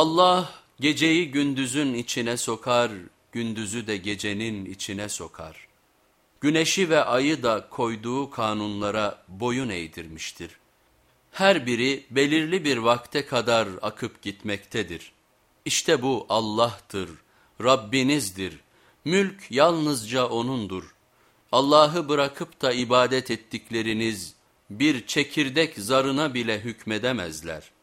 Allah geceyi gündüzün içine sokar, gündüzü de gecenin içine sokar. Güneşi ve ayı da koyduğu kanunlara boyun eğdirmiştir. Her biri belirli bir vakte kadar akıp gitmektedir. İşte bu Allah'tır, Rabbinizdir. Mülk yalnızca O'nundur. Allah'ı bırakıp da ibadet ettikleriniz bir çekirdek zarına bile hükmedemezler.''